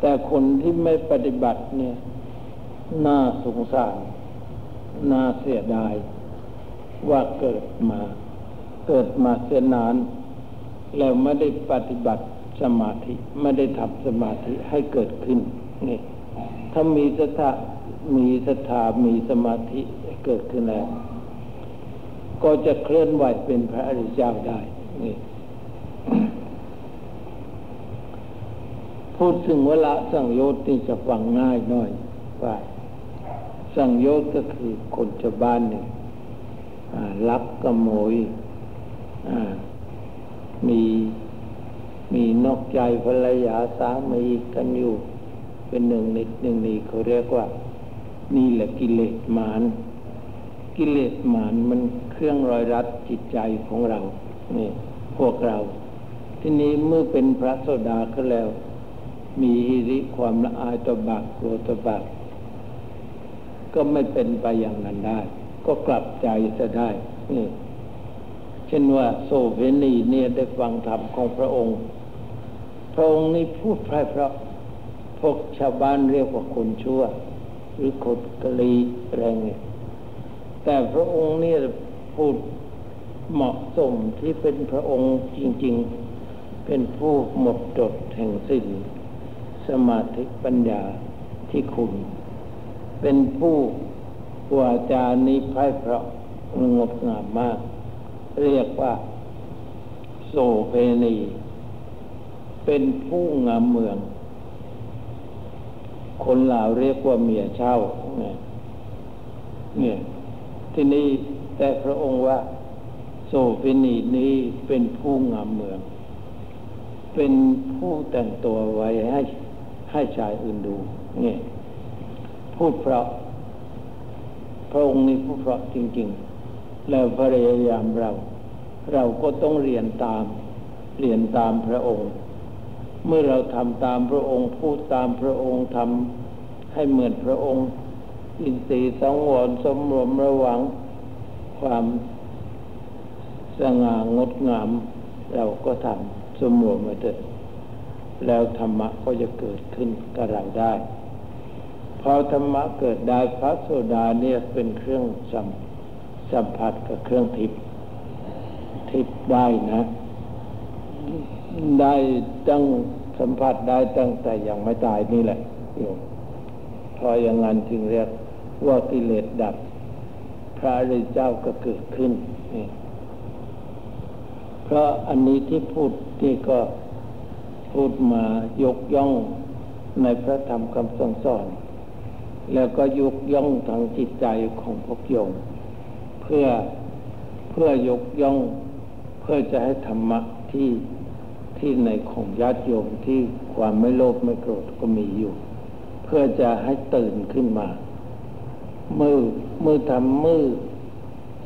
แต่คนที่ไม่ปฏิบัติเนี่ยน่าสงสาร น่าเสียดาย ว่าเกิดมา เกิดมาเสียนาน แล้วไม่ได้ปฏิบัติสมาธิ ไม่ได้ทำสมาธิให้เกิดขึ้นนี่ ถ้ามีศรัทธามีศรัทธามีสมาธิเกิดขึ้นแล้ว ก็จะเคลื่อนไหวเป็นพระอริยเจ้าได้นี่พูดถึงเวลาสังโยชน์นี่จะฟังง่ายหน่อยว่าสังโยชน์ก็คือคนชาวบ้านเนี่ยลักกโมยมีมีนอกใจภรรยาสามีกันอยู่ เป็นหนึ่งนิดหนึ่งนี้เขาเรียกว่า นี่แหละกิเลสมานกิเลสมานมันเครื่องรอยรัดจิตใจของเรานี่พวกเรา ที่นี้เมื่อเป็นพระโสดาก็แล้ว มีฮิริความละอายตบาปกลัวตบาปก็ไม่เป็นไปอย่างนั้นได้ ก็กลับใจจะได้นี่เช่นว่าโซเวนีเนี่ยได้ฟังธรรมของพระองค์ พระองค์นี้พูดไพเพราะ วกชาวบ้านเรียกว่าคนชั่ว หรือคนกะลีอะไรเงี้ยแต่พระองค์นี่พูดเหมาะสมที่เป็นพระองค์จริง ๆ เป็นผู้หมดจดแห่งสิ้นสมาธิปัญญาที่คุณ เป็นผู้วาจานี้ไพเพราะงดงามมาก เรียกว่า โสเพณี เป็นผู้งามเมือง คนลาวเรียกว่าเมียเช่าเนี่ยที่นี่แต่พระองค์ว่า โสเภณีนี้เป็นผู้งามเมือง เป็นผู้แต่งตัวไว้ให้ให้ชายอื่นดูเนี่ยพูดเพราะ พระองค์นี้พูดเพราะจริง ๆ แล้วพยายามเรา เราก็ต้องเรียนตาม เรียนตามพระองค์ เมื่อเราทำตามพระองค์พูดตามพระองค์ทำให้เหมือนพระองค์ อินทรีย์สังวรสมรวมระวังความสง่างดงาม เราก็ทำสมมติมาเถิดแล้วธรรมะก็จะเกิดขึ้นกับเราได้พอธรรมะเกิดได้พระโสดาเนี่ยเป็นเครื่องสัมสัมผัสกับเครื่องทิพย์ทิพย์ได้นะ ได้ตั้งสัมผัสได้ตั้งแต่ยังไม่ตายนี่แหละโยมพออย่างนั้นจึงเรียกว่ากิเลสดับ พระริเจ้าก็เกิดขึ้นนี่เพราะอันนี้ที่พูดที่ก็พูดมายกย่องในพระธรรมคำสั่งสอน แล้วก็ยกย่องทางจิตใจของพวกโยมเพื่อเพื่อยกย่อง เพื่อจะให้ธรรมะที่ ที่ในของญาติโยมที่ความไม่โลภไม่โกรธก็มีอยู่ เพื่อจะให้ตื่นขึ้นมา มือมือทำมือ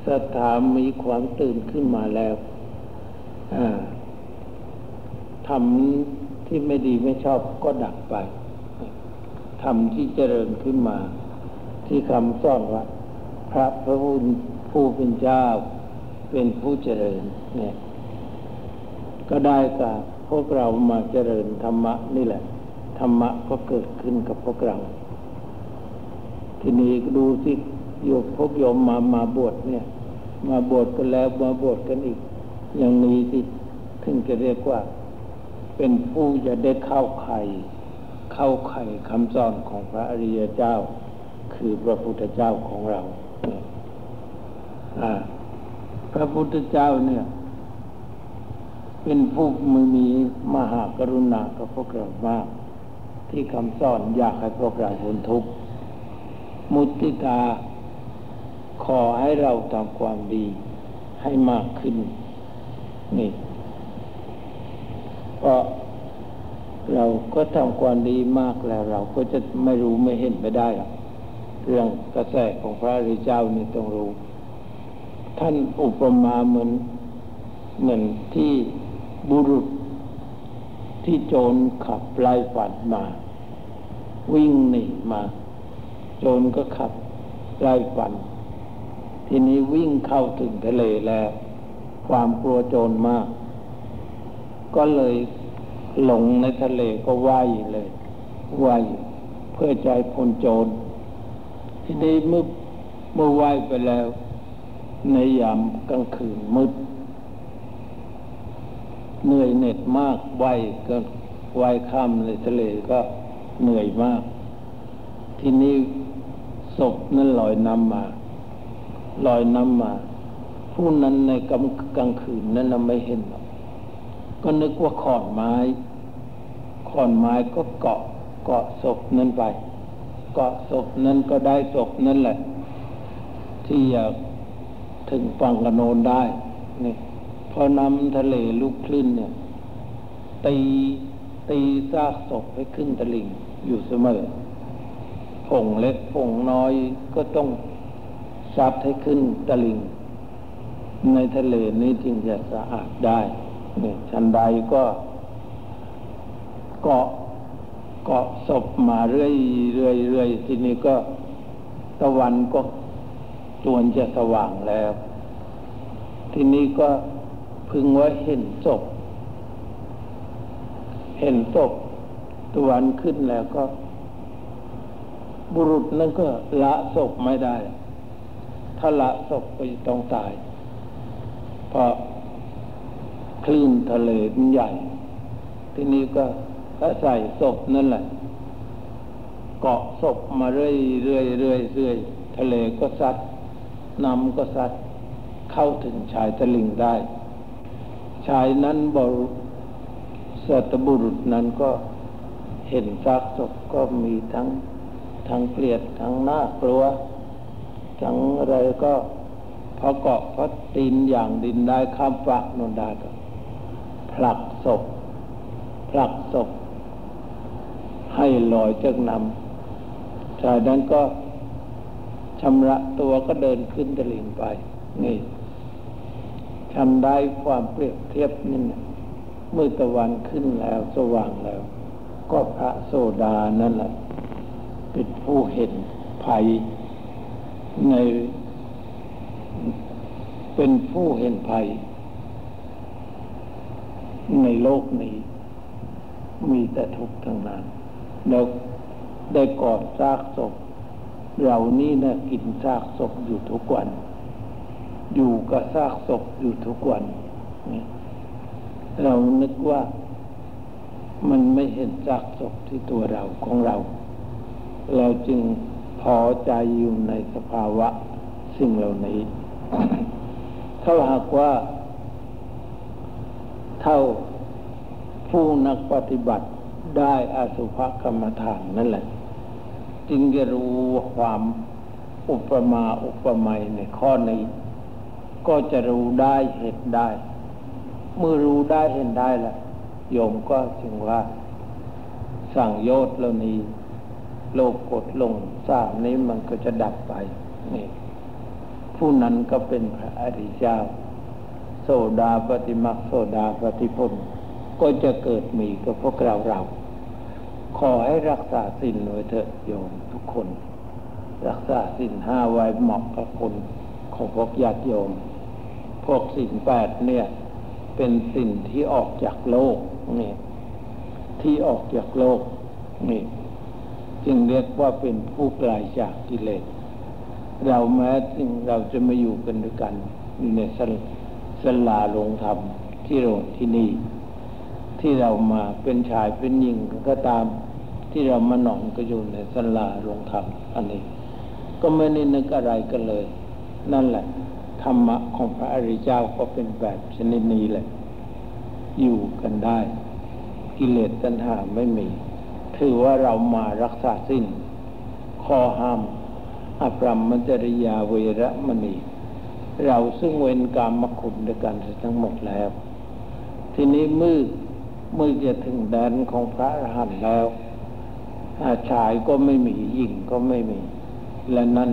สถามีความตื่นขึ้นมาแล้วทำที่ไม่ดีไม่ชอบก็ดับไปทำที่เจริญขึ้นมา ที่คำสอนว่าพระพระผู้ผู้เป็นเจ้าเป็นผู้เจริญเนี่ย ก็ได้กับพวกเรามาเจริญธรรมะนี่แหละ ธรรมะก็เกิดขึ้นกับพวกเรา ทีนี้ดูสิโยมพวกโยมมามาบวชเนี่ย มาบวชกันแล้วมาบวชกันอีก อย่างนี้สิถึงจะเรียกว่า เป็นผู้จะได้เข้าไข่เข้าไข่คำสอนของพระอริยเจ้า คือพระพุทธเจ้าของเราพระพุทธเจ้าเนี่ย เป็นผู้มือมีมหากรุณากับพวกเรามาก ที่คำสอนอยากให้พวกเราพ้นทุกข์มุติตาขอให้เราทำความดีให้มากขึ้น นี่เพราะเราก็ทำความดีมากแล้ว เราก็จะไม่รู้ไม่เห็นไม่ได้เรื่องกระแสของพระริเจ้านี่ต้องรู้ ท่านอุปมาเหมือนเหมือนที่ บุรุษที่โจรขับไล่ฝันมา วิ่งหนีมา โจรก็ขับไล่ฝัน ทีนี้วิ่งเข้าถึงทะเลแล้ว ความกลัวโจรมาก ก็เลยหลงในทะเลก็ว่ายเลยว่ายเพื่อใจพ้นโจร ทีนี้เมื่อเมื่อว่ายไปแล้ว ในยามกลางคืนมืด เหนื่อยเหน็ดมากว่ายก็ว่ายข้ามในทะเลก็เหนื่อยมาก ทีนี้ศพนั้นลอยน้ำมาลอยน้ำมา ผู้นั้นในกลางกลางคืนนั้นเราไม่เห็นหรอกก็นึกว่าขอนไม้ขอนไม้ก็เกาะเกาะศพนั้นไป เกาะศพนั้นก็ได้ศพนั่นแหละ ที่อยากถึงฝั่งกระโนนได้นี่ พอนำทะเลลุกคลื่นเนี่ย ตีตีซากศพให้ขึ้นตะลิงอยู่เสมอผงเล็กผงน้อยก็ต้องซับให้ขึ้นตะลิงในทะเลนี้จึงจะสะอาดได้เนี่ยชันใดก็เกาะเกาะศพมาเรื่อยเรื่อยเรื่อยทีนี้ก็ตะวันก็จวนจะสว่างแล้ว ทีนี้ก็ พึงว่าเห็นศพ เห็นศพตะวันขึ้นแล้วก็ บุรุษนั่นก็ละศพไม่ได้ ถ้าละศพก็ต้องตาย เพราะคลื่นทะเลมันใหญ่ ที่นี้ก็อาศัยศพนั่นแหละ เกาะศพมาเรื่อยเรื่อยเรื่อยเรื่อยทะเลก็ซัดน้ำก็ซัดเข้าถึงชายตะลิงได้ ชายนั้นบรุสัตบุรุษนั้นก็เห็นซากศพก็มีทั้งทั้งเกลียดทั้งน่ากลัว ทั้งอะไรก็พอเกาะพอตีนอย่างดินได้ข้ามฝักนนได้ก็ผลักศพผลักศพให้ลอยจากน้ำชายนั้นก็ชำระตัวก็เดินขึ้นตะลิงไป นี่ ทำได้ความเปรียบเทียบนี่เมื่อตะวันขึ้นแล้วสว่างแล้ว ก็พระโสดานั่นแหละเป็นผู้เห็นภัยใน เป็นผู้เห็นภัย ในโลกนี้ มีแต่ทุกข์ทั้งนั้นแล้วได้กอดซากศพเรานี่นะกินซากศพอยู่ทุกวัน อยู่กับซากศพอยู่ทุกวัน เรานึกว่ามันไม่เห็นซากศพที่ตัวเราของเรา เราจึงพอใจอยู่ในสภาวะสิ่งเหล่านี้ถ้าหากว่า เท่าผู้นักปฏิบัติได้อาสุภกรรมฐานนั่นแหละ จึงจะรู้ความอุปมาอุปไมยในข้อนี้ ก็จะรู้ได้เห็นได้ เมื่อรู้ได้เห็นได้ละโยมก็จึงว่าสั่งโยชน์เหล่านี้โลกกดลงสามนี้มันก็จะดับไปนี่ผู้นั้นก็เป็นพระอริยเจ้าโซดาปฏิมักโซดาปฏิพลก็จะเกิดมีกับพวกเราเรา ขอให้รักษาสินไว้เถอะโยมทุกคน รักษาสินห้าไว้เหมาะกับคนของพวกญาติโยม วกสินแปดเนี่ย เป็นสินที่ออกจากโลกนี่ที่ออกจากโลกนี่จึงเรียกว่าเป็นผู้ไกลจากกิเลสเราแม้ถึงเราจะมาอยู่กันด้วยกัน อยู่ในสสลาลงธรรมที่โรงที่นี่ ที่เรามาเป็นชายเป็นหญิงก็ตาม ที่เรามาหนอนก็อยู่ในสลาลงธรรมอันนี้ ก็ไม่ได้นึกอะไรกันเลย นั่นแหละ ธรรมะของพระอริยเจ้าก็เป็นแบบชนิดนี้แหละ อยู่กันได้ กิเลสตัณหาไม่มี ถือว่าเรามารักษาสิ้นข้อห้ามอภรมมจริยาเวรมณี เราซึ่งเว้นกรรมคุณด้วยกันทั้งหมดแล้ว ทีนี้มือมือจะถึงแดนของพระอรหันต์แล้วอาชายก็ไม่มีหญิงก็ไม่มี และนั่น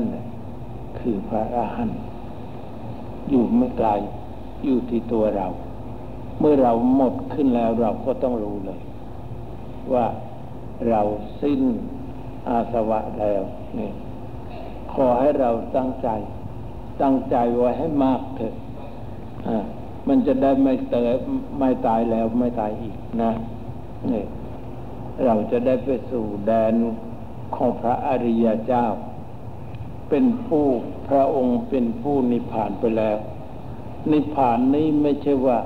คือพระอรหันต์ อยู่ไม่ไกลอยู่ที่ตัวเรา เมื่อเราหมดขึ้นแล้วเราก็ต้องรู้เลย ว่าเราสิ้นอาสวะแล้วนี่ขอให้เราตั้งใจ ตั้งใจไว้ให้มากเถอะมันจะได้ไม่เตยไม่ตายแล้วไม่ตายอีกนะนี่เราจะได้ไปสู่แดนของพระอริยเจ้า เป็นผู้พระองค์เป็นผู้นิพพานไปแล้ว นิพพานนี้ไม่ใช่ว่า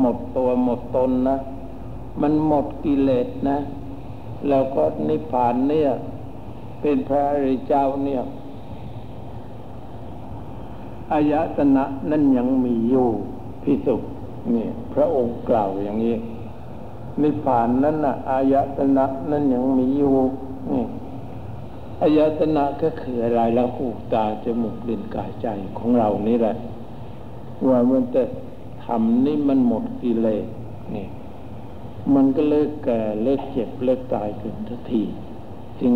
หมดตัวหมดตนนะ มันหมดกิเลสนะ แล้วก็นิพพานเนี่ย เป็นพระอริยเจ้าเนี่ยอายตนะนั้นยังมีอยู่พิสุนี่พระองค์กล่าวอย่างนี้นิพพานนั้นนะอายตนะนั้นยังมีอยู่นี่ อายตนะก็คืออะไรละหูตาจมูกลิ้นกายใจของเรานี่แหละ ว่ามันจะทำนี่มันหมดกิเลสนี่ มันก็เลิกแก่เลิกเจ็บเลิกตายขึ้นทันที จึง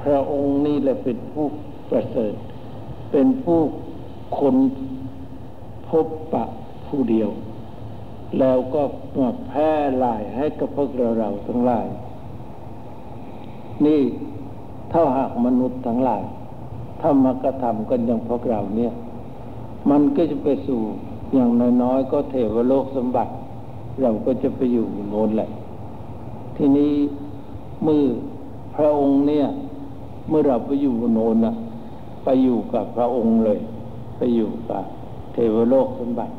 พระองค์นี่แหละเป็นผู้ประเสริฐ เป็นผู้คนพบปะผู้เดียว แล้วก็มาแพร่หลายให้กับพวกเราเราทั้งหลาย นี่ ถ้าหากมนุษย์ทั้งหลายถ้ามากระทำกันอย่างพวกเราเนี่ย มันก็จะไปสู่อย่างน้อยๆก็เทวโลกสมบัติ เราก็จะไปอยู่โน้นแหละ ทีนี้มือพระองค์เนี่ย เมื่อเราไปอยู่โน้นนะไปอยู่กับพระองค์เลย ไปอยู่กับเทวโลกสมบัติ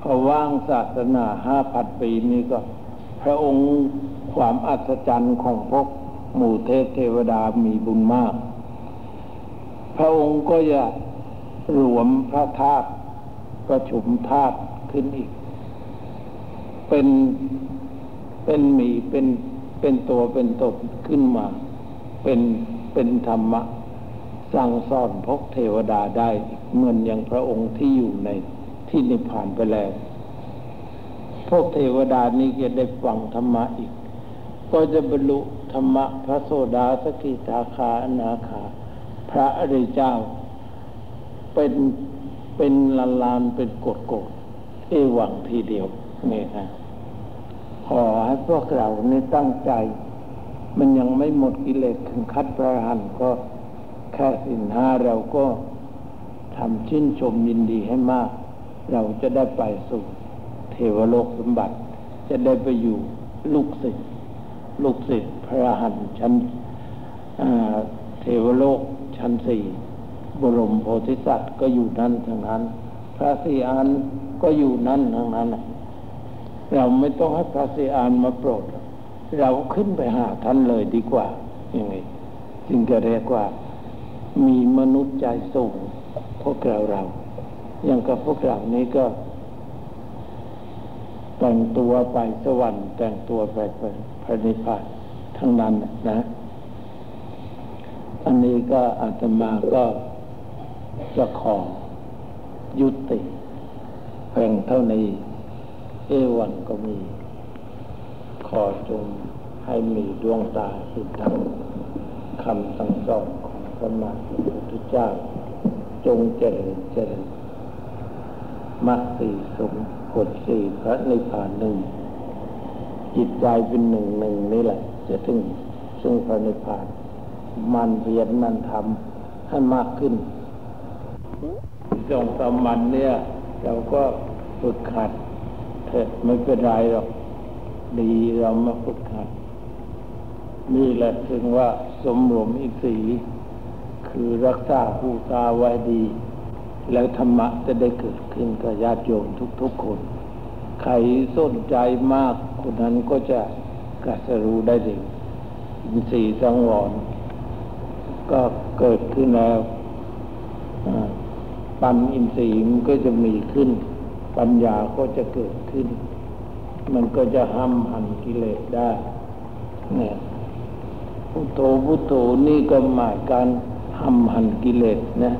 พอว่างศาสนาห้าพันปีนี้ก็ พระองค์ความอัศจรรย์ของพวก หมู่เทพเทวดามีบุญมาก พระองค์ก็จะรวมพระธาตุประชุมธาตุขึ้นอีก เป็นเป็นมีเป็นเป็นตัวเป็นตนขึ้นมา เป็นเป็นธรรมะสั่งสอนพกเทวดาได้เหมือนอย่างพระองค์ที่อยู่ในที่นิพพานไปแล้ว พวกเทวดานี้จะได้ฟังธรรมะอีก ก็จะบรรลุ ธรรมะพระโสดาสกิทาคาอนาคา พระอริยเจ้า เป็นเป็นลานลานเป็นกดกดเอวังทีเดียวนี่นะขอให้พวกเรานี่ตั้งใจ มันยังไม่หมดกิเลสถึงคัดประหันก็แค่สินห้าเราก็ทำชื่นชมยินดีให้มาก เราจะได้ไปสู่เทวโลกสมบัติ จะได้ไปอยู่ลูกศิษย์ลูกศิษย์ ระหันชั้นเทวโลกชั้นสี่บรมโพธิสัตว์ก็อยู่นั่นทั้งนั้น พระสีอานก็อยู่นั่นทั้งนั้น เราไม่ต้องให้พระสีอานมาโปรด เราขึ้นไปหาท่านเลยดีกว่าอย่างไงจึงจะเรียกว่ามีมนุษย์ใจสูงพวกเราเรา อย่างกับพวกเรานี้ก็ แต่งตัวไปสวรรค์แต่งตัวไปพระนิพพาน ทั้งนั้นนะ อันนี้ก็อาตมาก็จะขอยุติเพียงเท่านี้ เอวันก็มี ขอจงให้มีดวงตาเห็นธรรมคำสั่งสอนของพระมาพุทธเจ้า จงเจริญเจริญมรรคสี่สมผลสี่พระนิพพานหนึ่งจิตใจเป็นหนึ่งหนึ่งนี่แหละ จะถึงซึ่งพระนิพพาน มันเพียรมันทำให้มากขึ้นสองสามวันเนี่ย เราก็ฝึกขัดเถอะไม่เป็นไรหรอก ดีเรามาฝึกขัด นี่แหละถึงว่าสมรวมอินทรีย์คือรักษาผู้ตาไว้ดี แล้วธรรมะจะได้เกิดขึ้นกับญาติโยมทุกๆคน ใครสนใจมากคนนั้นก็จะ กัสรู้ได้เร็วอินทรีย์สังวรก็เกิดขึ้นแล้วปัญอินทรีย์มันก็จะมีขึ้น ปัญญาก็จะเกิดขึ้น มันก็จะห้ามหันกิเลสได้เนี่ยพุทโธพุทโธนี่ก็หมายการห้ามหันกิเลสนะ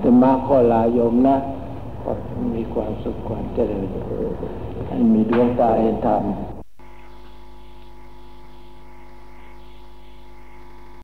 แต่มาขอลายมนะก็มีความสุขความเจริญ มีดวงตาเห็นธรรม